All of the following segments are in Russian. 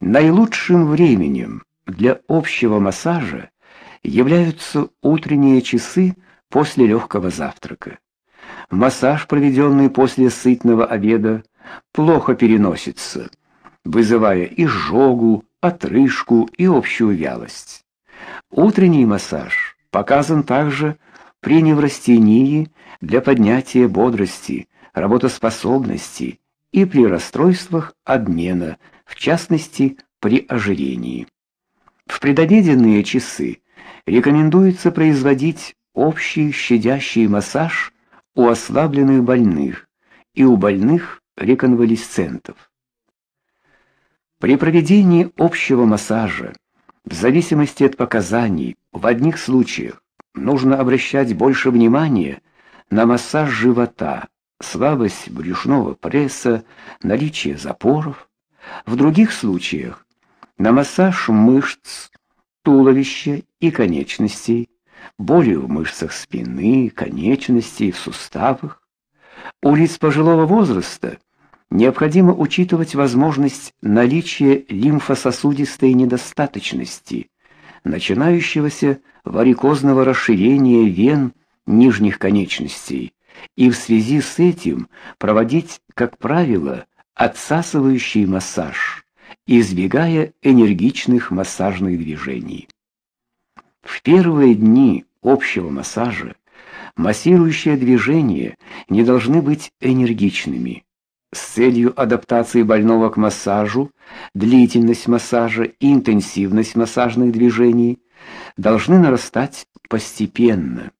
Наилучшим временем для общего массажа являются утренние часы после легкого завтрака. Массаж, проведенный после сытного обеда, плохо переносится, вызывая изжогу, отрыжку и общую вялость. Утренний массаж показан также при неврастении для поднятия бодрости, работоспособности и при расстройствах обмена, в частности, при ожирении. В предобеденные часы рекомендуется производить общий щадящий массаж у ослабленных больных и у больных реконвалесцентов. При проведении общего массажа, в зависимости от показаний, в одних случаях нужно обращать больше внимания на массаж живота, слабость брюшного пресса, наличие запоров. В других случаях на массаж мышц туловища и конечностей, боли в мышцах спины, конечностей, в суставах. У лиц пожилого возраста необходимо учитывать возможность наличия лимфососудистой недостаточности, начинающегося варикозного расширения вен нижних конечностей, и в связи с этим проводить, как правило, отсасывающий массаж, избегая энергичных массажных движений. В первые дни общего массажа массирующие движения не должны быть энергичными. С целью адаптации больного к массажу, длительность массажа и интенсивность массажных движений должны нарастать постепенно.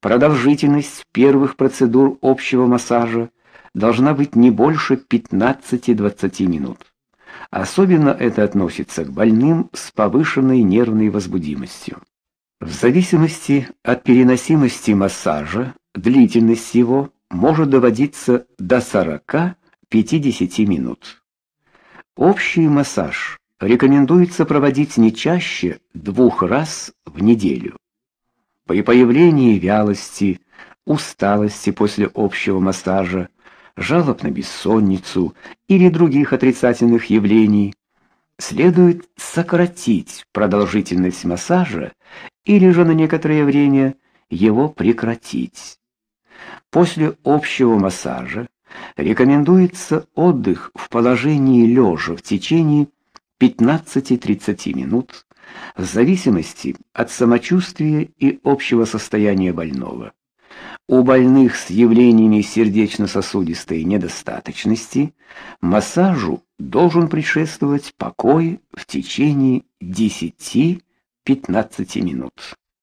Продолжительность первых процедур общего массажа должна быть не больше 15-20 минут. Особенно это относится к больным с повышенной нервной возбудимостью. В зависимости от переносимости массажа, длительность его может доводиться до 40-50 минут. Общий массаж рекомендуется проводить не чаще двух раз в неделю. При появлении вялости, усталости после общего массажа, жалоб на бессонницу или других отрицательных явлений, следует сократить продолжительность массажа или же на некоторое время его прекратить. После общего массажа рекомендуется отдых в положении лежа в течение 15-30 минут в зависимости от самочувствия и общего состояния больного. У больных с явлениями сердечно-сосудистой недостаточности массажу должен предшествовать покой в течение 10-15 минут.